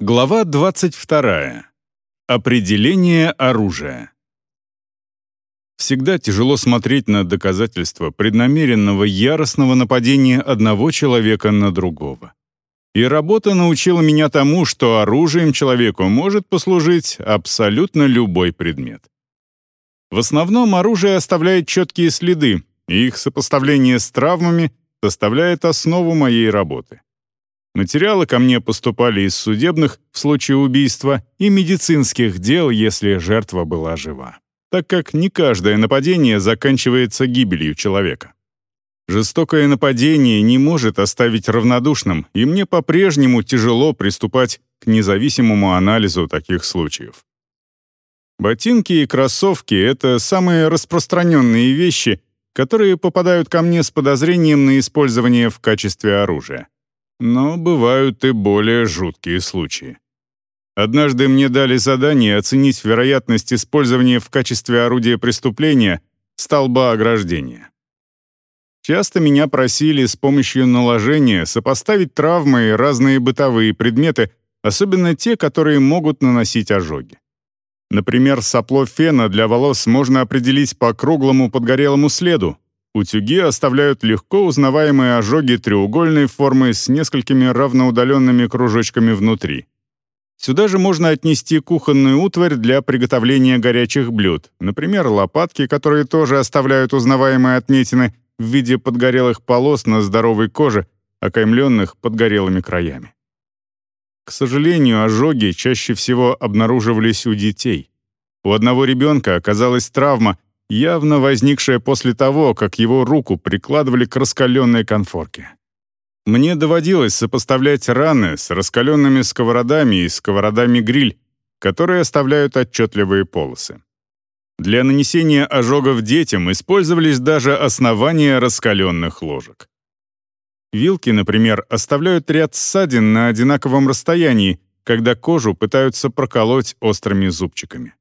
Глава 22. Определение оружия. Всегда тяжело смотреть на доказательства преднамеренного яростного нападения одного человека на другого. И работа научила меня тому, что оружием человеку может послужить абсолютно любой предмет. В основном оружие оставляет четкие следы, и их сопоставление с травмами составляет основу моей работы. Материалы ко мне поступали из судебных в случае убийства и медицинских дел, если жертва была жива. Так как не каждое нападение заканчивается гибелью человека. Жестокое нападение не может оставить равнодушным, и мне по-прежнему тяжело приступать к независимому анализу таких случаев. Ботинки и кроссовки — это самые распространенные вещи, которые попадают ко мне с подозрением на использование в качестве оружия. Но бывают и более жуткие случаи. Однажды мне дали задание оценить вероятность использования в качестве орудия преступления столба ограждения. Часто меня просили с помощью наложения сопоставить травмы и разные бытовые предметы, особенно те, которые могут наносить ожоги. Например, сопло фена для волос можно определить по круглому подгорелому следу, Утюги оставляют легко узнаваемые ожоги треугольной формы с несколькими равноудаленными кружочками внутри. Сюда же можно отнести кухонную утварь для приготовления горячих блюд, например, лопатки, которые тоже оставляют узнаваемые отметины в виде подгорелых полос на здоровой коже, окаймленных подгорелыми краями. К сожалению, ожоги чаще всего обнаруживались у детей. У одного ребенка оказалась травма, явно возникшая после того, как его руку прикладывали к раскаленной конфорке. Мне доводилось сопоставлять раны с раскаленными сковородами и сковородами-гриль, которые оставляют отчетливые полосы. Для нанесения ожогов детям использовались даже основания раскаленных ложек. Вилки, например, оставляют ряд ссадин на одинаковом расстоянии, когда кожу пытаются проколоть острыми зубчиками.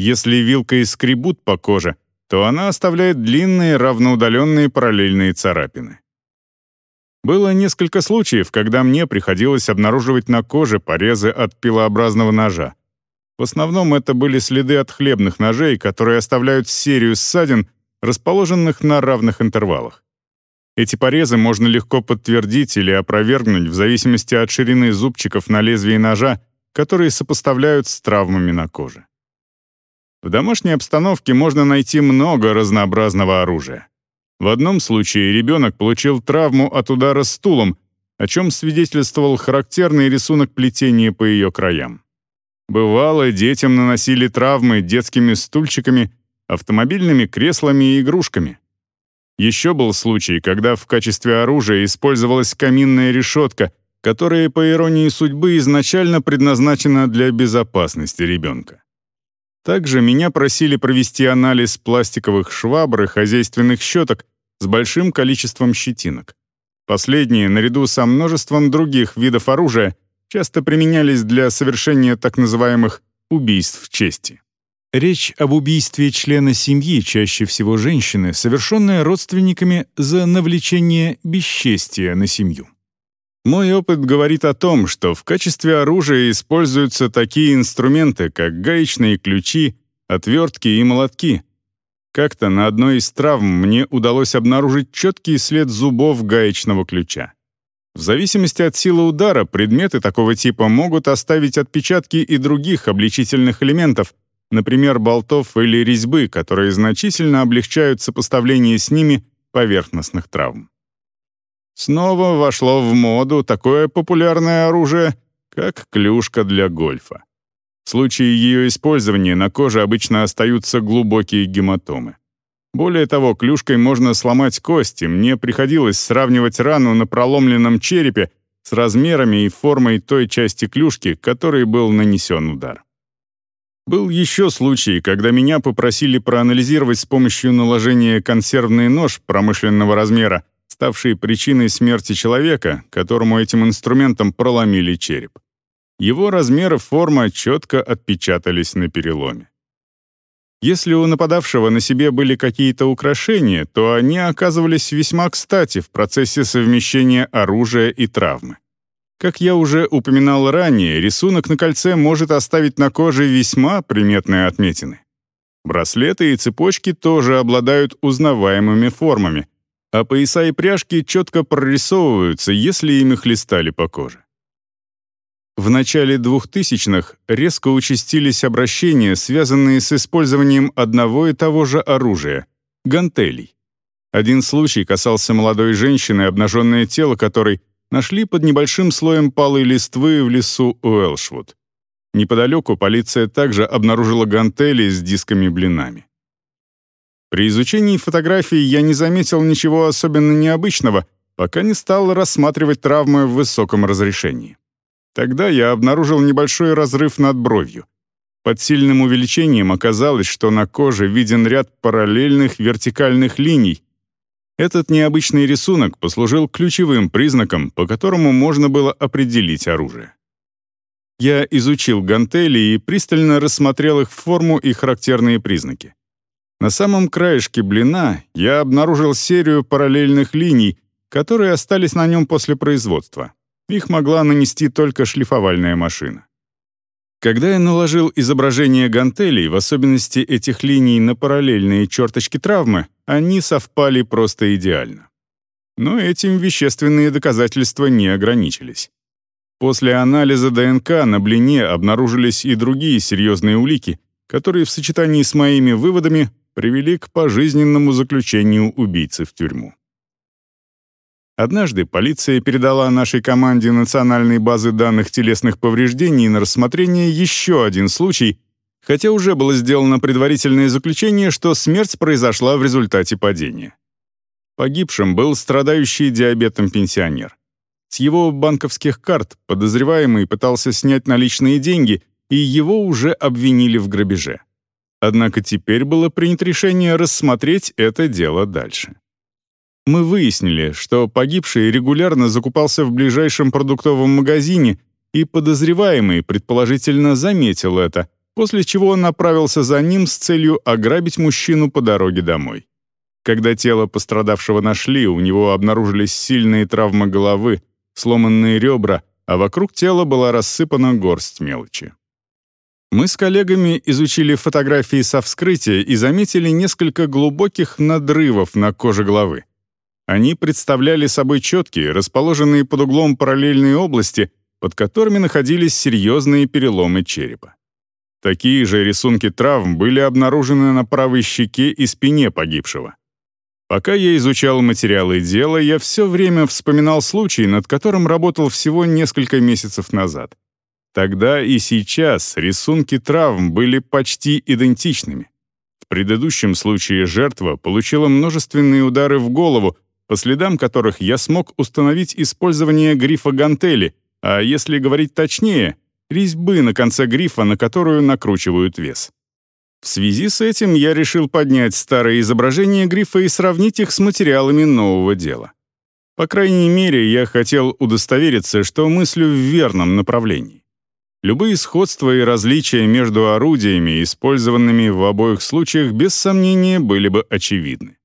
Если вилкой скребут по коже, то она оставляет длинные равноудаленные параллельные царапины. Было несколько случаев, когда мне приходилось обнаруживать на коже порезы от пилообразного ножа. В основном это были следы от хлебных ножей, которые оставляют серию ссадин, расположенных на равных интервалах. Эти порезы можно легко подтвердить или опровергнуть в зависимости от ширины зубчиков на лезвии ножа, которые сопоставляют с травмами на коже. В домашней обстановке можно найти много разнообразного оружия. В одном случае ребенок получил травму от удара стулом, о чем свидетельствовал характерный рисунок плетения по ее краям. Бывало, детям наносили травмы детскими стульчиками, автомобильными креслами и игрушками. Еще был случай, когда в качестве оружия использовалась каминная решетка, которая, по иронии судьбы, изначально предназначена для безопасности ребенка. Также меня просили провести анализ пластиковых швабр и хозяйственных щеток с большим количеством щетинок. Последние, наряду со множеством других видов оружия, часто применялись для совершения так называемых убийств чести. Речь об убийстве члена семьи, чаще всего женщины, совершенное родственниками за навлечение бесчестия на семью. Мой опыт говорит о том, что в качестве оружия используются такие инструменты, как гаечные ключи, отвертки и молотки. Как-то на одной из травм мне удалось обнаружить четкий след зубов гаечного ключа. В зависимости от силы удара предметы такого типа могут оставить отпечатки и других обличительных элементов, например, болтов или резьбы, которые значительно облегчают сопоставление с ними поверхностных травм. Снова вошло в моду такое популярное оружие, как клюшка для гольфа. В случае ее использования на коже обычно остаются глубокие гематомы. Более того, клюшкой можно сломать кости. Мне приходилось сравнивать рану на проломленном черепе с размерами и формой той части клюшки, которой был нанесен удар. Был еще случай, когда меня попросили проанализировать с помощью наложения консервный нож промышленного размера, ставший причиной смерти человека, которому этим инструментом проломили череп. Его размер и форма четко отпечатались на переломе. Если у нападавшего на себе были какие-то украшения, то они оказывались весьма кстати в процессе совмещения оружия и травмы. Как я уже упоминал ранее, рисунок на кольце может оставить на коже весьма приметные отметины. Браслеты и цепочки тоже обладают узнаваемыми формами, а пояса и пряжки четко прорисовываются, если ими хлестали по коже. В начале 2000-х резко участились обращения, связанные с использованием одного и того же оружия — гантелей. Один случай касался молодой женщины, обнаженное тело которой нашли под небольшим слоем палой листвы в лесу Уэлшвуд. Неподалеку полиция также обнаружила гантели с дисками-блинами. При изучении фотографий я не заметил ничего особенно необычного, пока не стал рассматривать травмы в высоком разрешении. Тогда я обнаружил небольшой разрыв над бровью. Под сильным увеличением оказалось, что на коже виден ряд параллельных вертикальных линий. Этот необычный рисунок послужил ключевым признаком, по которому можно было определить оружие. Я изучил гантели и пристально рассмотрел их форму и характерные признаки. На самом краешке блина я обнаружил серию параллельных линий, которые остались на нем после производства. Их могла нанести только шлифовальная машина. Когда я наложил изображение гантелей, в особенности этих линий на параллельные черточки травмы, они совпали просто идеально. Но этим вещественные доказательства не ограничились. После анализа ДНК на блине обнаружились и другие серьезные улики, которые в сочетании с моими выводами привели к пожизненному заключению убийцы в тюрьму. Однажды полиция передала нашей команде национальной базы данных телесных повреждений на рассмотрение еще один случай, хотя уже было сделано предварительное заключение, что смерть произошла в результате падения. Погибшим был страдающий диабетом пенсионер. С его банковских карт подозреваемый пытался снять наличные деньги, и его уже обвинили в грабеже. Однако теперь было принято решение рассмотреть это дело дальше мы выяснили, что погибший регулярно закупался в ближайшем продуктовом магазине, и подозреваемый, предположительно, заметил это, после чего он направился за ним с целью ограбить мужчину по дороге домой. Когда тело пострадавшего нашли, у него обнаружились сильные травмы головы, сломанные ребра, а вокруг тела была рассыпана горсть мелочи. Мы с коллегами изучили фотографии со вскрытия и заметили несколько глубоких надрывов на коже головы. Они представляли собой четкие, расположенные под углом параллельные области, под которыми находились серьезные переломы черепа. Такие же рисунки травм были обнаружены на правой щеке и спине погибшего. Пока я изучал материалы дела, я все время вспоминал случай, над которым работал всего несколько месяцев назад. Тогда и сейчас рисунки травм были почти идентичными. В предыдущем случае жертва получила множественные удары в голову, по следам которых я смог установить использование грифа гантели, а если говорить точнее, резьбы на конце грифа, на которую накручивают вес. В связи с этим я решил поднять старые изображения грифа и сравнить их с материалами нового дела. По крайней мере, я хотел удостовериться, что мыслю в верном направлении. Любые сходства и различия между орудиями, использованными в обоих случаях, без сомнения, были бы очевидны.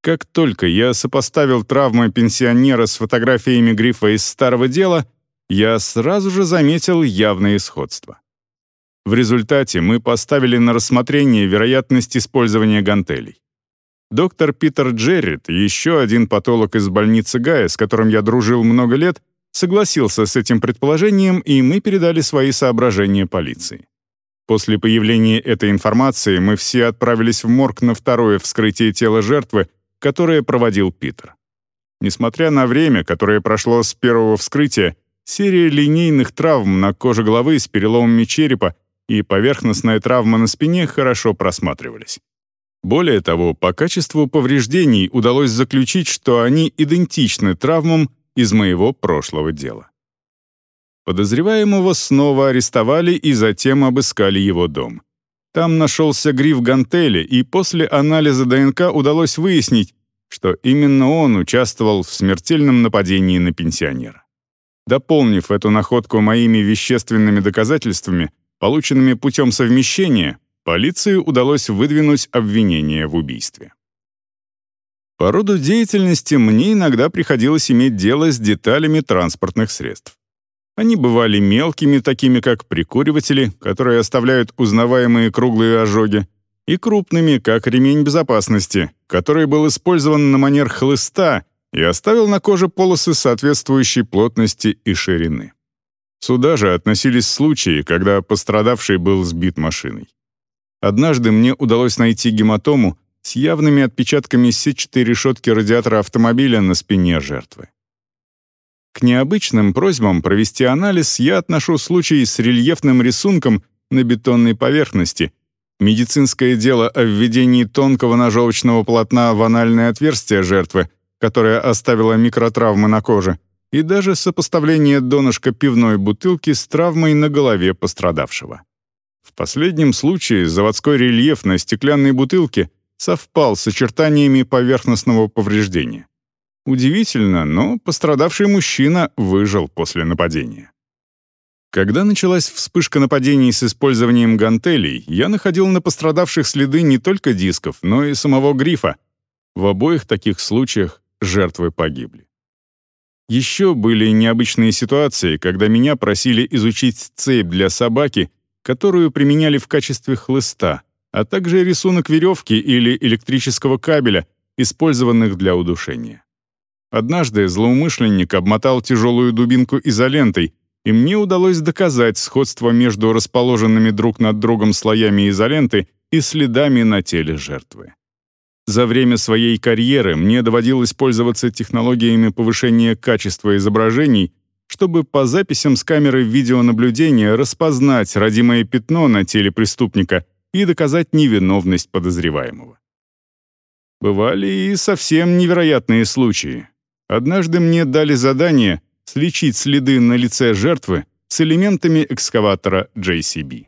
Как только я сопоставил травмы пенсионера с фотографиями грифа из старого дела, я сразу же заметил явное сходство. В результате мы поставили на рассмотрение вероятность использования гантелей. Доктор Питер Джеррит, еще один патолог из больницы Гая, с которым я дружил много лет, согласился с этим предположением, и мы передали свои соображения полиции. После появления этой информации мы все отправились в морг на второе вскрытие тела жертвы, которое проводил Питер. Несмотря на время, которое прошло с первого вскрытия, серия линейных травм на коже головы с переломами черепа и поверхностная травма на спине хорошо просматривались. Более того, по качеству повреждений удалось заключить, что они идентичны травмам из моего прошлого дела. Подозреваемого снова арестовали и затем обыскали его дом. Там нашелся гриф гантели, и после анализа ДНК удалось выяснить, что именно он участвовал в смертельном нападении на пенсионера. Дополнив эту находку моими вещественными доказательствами, полученными путем совмещения, полиции удалось выдвинуть обвинение в убийстве. По роду деятельности мне иногда приходилось иметь дело с деталями транспортных средств. Они бывали мелкими, такими как прикуриватели, которые оставляют узнаваемые круглые ожоги, и крупными, как ремень безопасности, который был использован на манер хлыста и оставил на коже полосы соответствующей плотности и ширины. Сюда же относились случаи, когда пострадавший был сбит машиной. Однажды мне удалось найти гематому с явными отпечатками сетчатой решетки радиатора автомобиля на спине жертвы. К необычным просьбам провести анализ я отношу случай с рельефным рисунком на бетонной поверхности, медицинское дело о введении тонкого ножовочного полотна в анальное отверстие жертвы, которое оставило микротравмы на коже, и даже сопоставление донышка пивной бутылки с травмой на голове пострадавшего. В последнем случае заводской рельеф на стеклянной бутылке совпал с очертаниями поверхностного повреждения. Удивительно, но пострадавший мужчина выжил после нападения. Когда началась вспышка нападений с использованием гантелей, я находил на пострадавших следы не только дисков, но и самого грифа. В обоих таких случаях жертвы погибли. Еще были необычные ситуации, когда меня просили изучить цепь для собаки, которую применяли в качестве хлыста, а также рисунок веревки или электрического кабеля, использованных для удушения. Однажды злоумышленник обмотал тяжелую дубинку изолентой, и мне удалось доказать сходство между расположенными друг над другом слоями изоленты и следами на теле жертвы. За время своей карьеры мне доводилось пользоваться технологиями повышения качества изображений, чтобы по записям с камеры видеонаблюдения распознать родимое пятно на теле преступника и доказать невиновность подозреваемого. Бывали и совсем невероятные случаи. Однажды мне дали задание сличить следы на лице жертвы с элементами экскаватора JCB.